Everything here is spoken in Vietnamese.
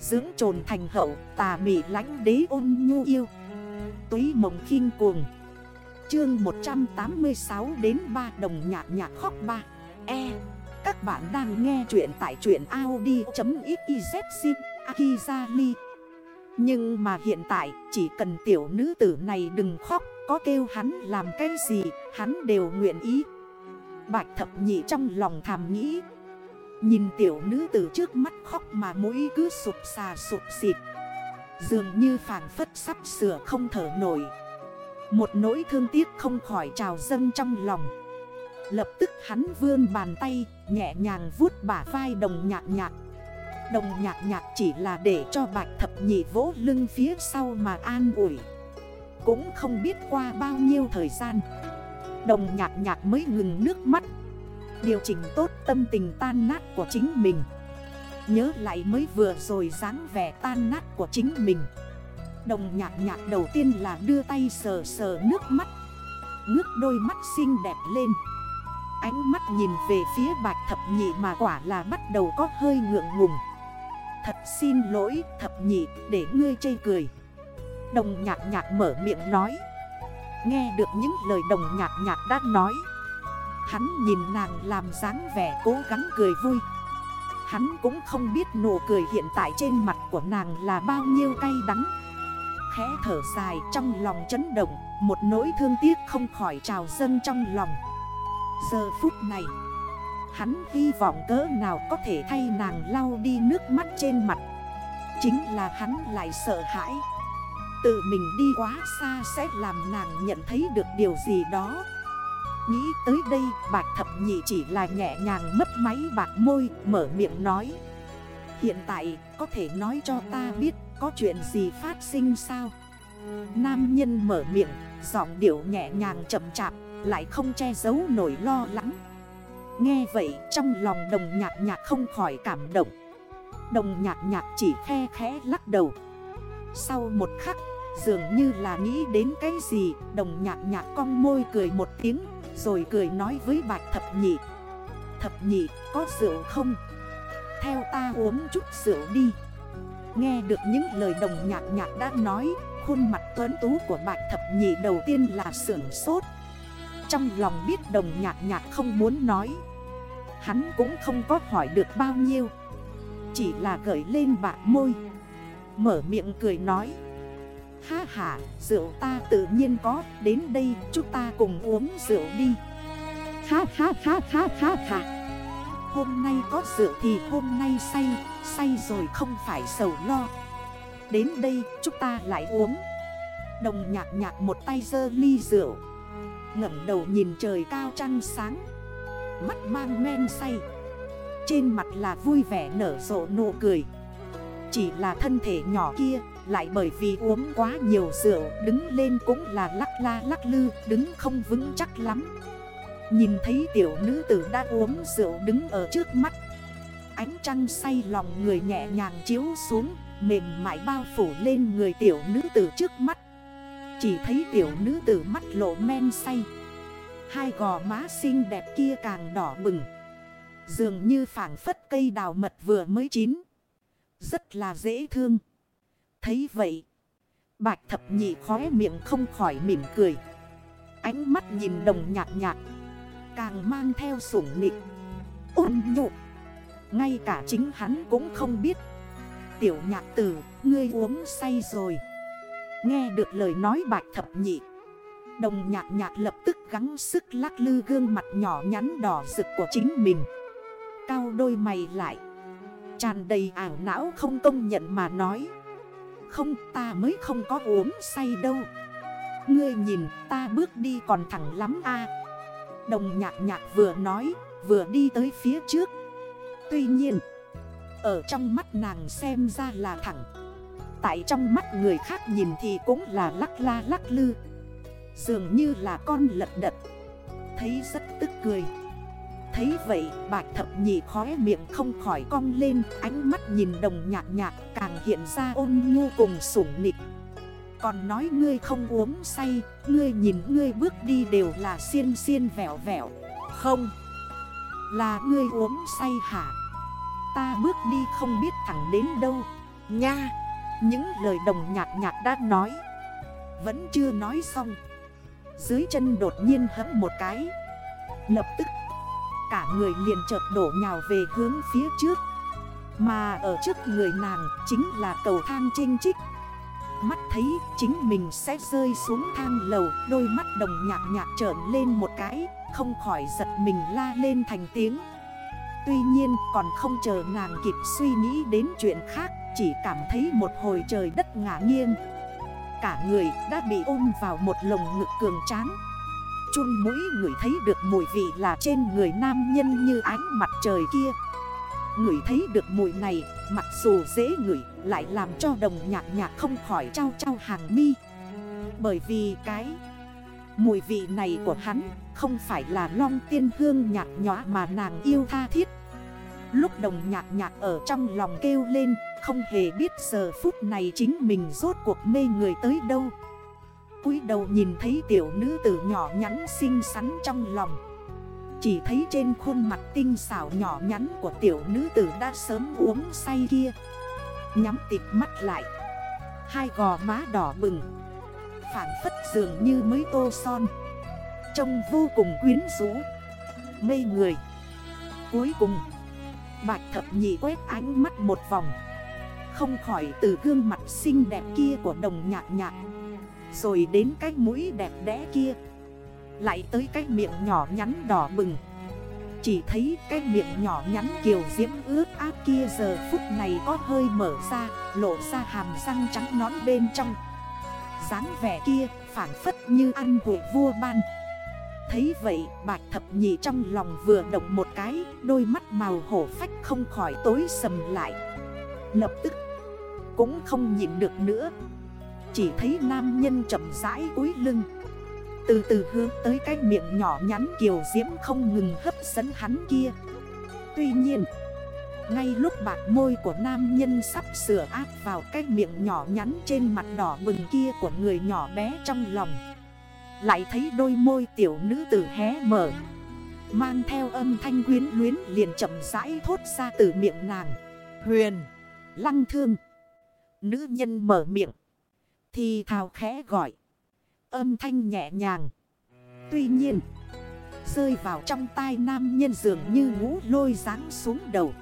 Dưỡng trồn thành hậu, tà mị lánh đế ôn nhu yêu. Túy mộng khinh cuồng. Chương 186 đến 3 đồng nhạc nhạc khóc 3 E. Các bạn đang nghe chuyện tại chuyện Audi.xyz Akizali. Nhưng mà hiện tại, chỉ cần tiểu nữ tử này đừng khóc, Có kêu hắn làm cái gì, hắn đều nguyện ý. Bạch thập nhị trong lòng thàm nghĩ Nhìn tiểu nữ từ trước mắt khóc mà mũi cứ sụp xà sụp xịt. Dường như phản phất sắp sửa không thở nổi. Một nỗi thương tiếc không khỏi trào dâng trong lòng. Lập tức hắn vươn bàn tay, Nhẹ nhàng vuốt bả vai đồng nhạc nhạc. Đồng nhạc nhạc chỉ là để cho bạch thập nhị vỗ lưng phía sau mà an ủi. Cũng không biết qua bao nhiêu thời gian, Đồng nhạc nhạc mới ngừng nước mắt. Điều chỉnh tốt tâm tình tan nát của chính mình. Nhớ lại mới vừa rồi dáng vẻ tan nát của chính mình. Đồng nhạc nhạc đầu tiên là đưa tay sờ sờ nước mắt. Ngước đôi mắt xinh đẹp lên. Ánh mắt nhìn về phía bạch thập nhị mà quả là bắt đầu có hơi ngượng ngùng. Thật xin lỗi thập nhị, để ngươi chê cười. Đồng nhạc nhạc mở miệng nói. Nghe được những lời đồng nhạc nhạc đã nói. Hắn nhìn nàng làm dáng vẻ cố gắng cười vui. Hắn cũng không biết nụ cười hiện tại trên mặt của nàng là bao nhiêu cay đắng. Khẽ thở dài trong lòng chấn động, Một nỗi thương tiếc không khỏi trào dâng trong lòng. Giờ phút này, Hắn hy vọng cỡ nào có thể thay nàng lau đi nước mắt trên mặt. Chính là hắn lại sợ hãi. Tự mình đi quá xa sẽ làm nàng nhận thấy được điều gì đó. Nghĩ tới đây, bạch thập nhị chỉ là nhẹ nhàng mất máy bạc môi, mở miệng nói. Hiện tại, có thể nói cho ta biết, có chuyện gì phát sinh sao? Nam nhân mở miệng, Giọng điệu nhẹ nhàng chậm chạp, Lại không che giấu nổi lo lắng. Nghe vậy, trong lòng đồng nhạc nhạc không khỏi cảm động. Đồng nhạc nhạc chỉ khe khẽ lắc đầu. Sau một khắc, Dường như là nghĩ đến cái gì, Đồng nhạc nhạc cong môi cười một tiếng rồi cười nói với bạch thập nhị. Thập nhị, có rượu không? Theo ta uống chút rượu đi. Nghe được những lời đồng nhạc nhạc đã nói, Khuôn mặt tuấn tú của bạch thập nhị đầu tiên là sưởng sốt. Trong lòng biết đồng nhạc nhạc không muốn nói, Hắn cũng không có hỏi được bao nhiêu. Chỉ là gởi lên bạc môi, Mở miệng cười nói. Ha ha, rượu ta tự nhiên có, đến đây chúng ta cùng uống rượu đi. Ha ha ha ha ha ha. Hôm nay có rượu thì hôm nay say, say rồi không phải sầu lo. Đến đây chúng ta lại uống. Đồng nhạc nhạc một tay dơ ly rượu. Ngẩng đầu nhìn trời cao trăng sáng. Mắt mang men say. Trên mặt là vui vẻ nở rộ nụ cười. Chỉ là thân thể nhỏ kia lại bởi vì uống quá nhiều rượu, Đứng lên cũng là lắc la lắc lư, Đứng không vững chắc lắm. Nhìn thấy tiểu nữ tử đã uống rượu đứng ở trước mắt, Ánh trăng say lòng người nhẹ nhàng chiếu xuống, Mềm mại bao phủ lên người tiểu nữ tử trước mắt. Chỉ thấy tiểu nữ tử mắt lộ men say, Hai gò má xinh đẹp kia càng đỏ bừng. Dường như phản phất cây đào mật vừa mới chín. Rất là dễ thương. Thấy vậy. Bạch thập nhị khóe miệng không khỏi mỉm cười. Ánh mắt nhìn đồng nhạt nhạt Càng mang theo sủng nịnh Ôn nhụ Ngay cả chính hắn cũng không biết. Tiểu nhạc tử, Ngươi uống say rồi. Nghe được lời nói bạch thập nhị. Đồng nhạc nhạc lập tức gắng sức lắc lư gương mặt nhỏ nhắn đỏ rực của chính mình. Cao đôi mày lại. Tràn đầy ảo não không công nhận mà nói không, ta mới không có uống say đâu. Ngươi nhìn, ta bước đi còn thẳng lắm a. Đồng nhạc nhạc vừa nói, vừa đi tới phía trước. Tuy nhiên, Ở trong mắt nàng xem ra là thẳng. Tại trong mắt người khác nhìn thì cũng là lắc la lắc lư. Dường như là con lật đật. Thấy rất tức cười. Thấy vậy, bạch thập nhị khóe miệng không khỏi cong lên, Ánh mắt nhìn đồng nhạc nhạc càng hiện ra ôn nhu cùng sủng nịch. Còn nói ngươi không uống say, Ngươi nhìn ngươi bước đi đều là xiên xiên vẹo vẹo Không. Là ngươi uống say hả? Ta bước đi không biết thẳng đến đâu. Nha. Những lời đồng nhạc nhạc đã nói. Vẫn chưa nói xong. Dưới chân đột nhiên hấm một cái. Lập tức Cả người liền chợt đổ nhào về hướng phía trước. Mà ở trước người nàng chính là cầu thang trinh trích Mắt thấy chính mình sẽ rơi xuống thang lầu, Đôi mắt đồng nhạc nhạc trởn lên một cái, Không khỏi giật mình la lên thành tiếng. Tuy nhiên còn không chờ nàng kịp suy nghĩ đến chuyện khác, Chỉ cảm thấy một hồi trời đất ngả nghiêng. Cả người đã bị ôm vào một lồng ngực cường tráng. Chun mũi người thấy được mùi vị là trên người nam nhân như ánh mặt trời kia. Người thấy được mùi này, Mặc dù dễ ngửi, lại làm cho đồng nhạc nhạc không khỏi trao trao hàng mi. Bởi vì cái mùi vị này của hắn không phải là long tiên hương nhạc nhóa mà nàng yêu tha thiết. Lúc đồng nhạc nhạc ở trong lòng kêu lên, Không hề biết giờ phút này chính mình rốt cuộc mê người tới đâu cúi đầu nhìn thấy tiểu nữ tử nhỏ nhắn xinh xắn trong lòng. Chỉ thấy trên khuôn mặt tinh xảo nhỏ nhắn của tiểu nữ tử đã sớm uống say kia. Nhắm tịt mắt lại. Hai gò má đỏ bừng. Phản phất dường như mới tô son. Trông vô cùng quyến rũ. Mê người. Cuối cùng, Bạch thập nhị quét ánh mắt một vòng. Không khỏi từ gương mặt xinh đẹp kia của đồng nhạc nhạc. Rồi đến cái mũi đẹp đẽ kia. Lại tới cái miệng nhỏ nhắn đỏ bừng. Chỉ thấy cái miệng nhỏ nhắn kiều diễm ướt áp kia giờ phút này có hơi mở ra, Lộ ra hàm răng trắng nón bên trong. dáng vẻ kia phản phất như ăn của vua ban. Thấy vậy, bạch thập nhị trong lòng vừa động một cái, Đôi mắt màu hổ phách không khỏi tối sầm lại. Lập tức, cũng không nhìn được nữa. Chỉ thấy nam nhân chậm rãi cúi lưng. Từ từ hướng tới cái miệng nhỏ nhắn kiều diễm không ngừng hấp dẫn hắn kia. Tuy nhiên, Ngay lúc bạc môi của nam nhân sắp sửa áp vào cái miệng nhỏ nhắn trên mặt đỏ bừng kia của người nhỏ bé trong lòng, lại thấy đôi môi tiểu nữ tử hé mở, Mang theo âm thanh quyến luyến liền chậm rãi thốt ra từ miệng nàng. Huyền, Lăng thương. Nữ nhân mở miệng thì thào khẽ gọi. Âm thanh nhẹ nhàng. Tuy nhiên, Rơi vào trong tai nam nhân dường như ngũ lôi ráng xuống đầu.